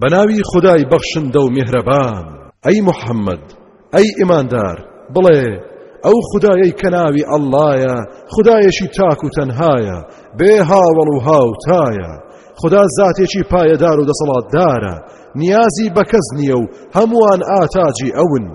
بەناوی خودای بەخشندە و میهرەبان. ئەی محەممەد، ئەی ئیماندار، بڵێ، ئەو خودایەی کە ناوی اللەیە خودایەکی تاک و تەنهایە، بێ هاوەڵ و هاوتایە، خودا زاتێکی پایەدار و دەسەڵاتدارە، نیازی بە کەس نییە و هەمووان ئاتاجی ئەون،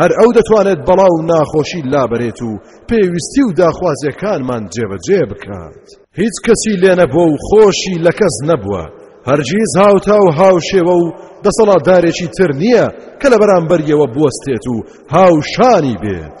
هەر ئەو دەتوانێت بەڵا و ناخۆشی لابەرێت و پێویستی و داخوازییەکانمان جێبەجێ بکات. هیچ کەسی لێ نەبووە و خۆشی لە کەس نەبووە هەرگیز هاوتا و هاوشێوە و دەسەڵاتدارێکی تر نییە کە لە بەرامبەریەوە بوەستێت و هاوشانی بێت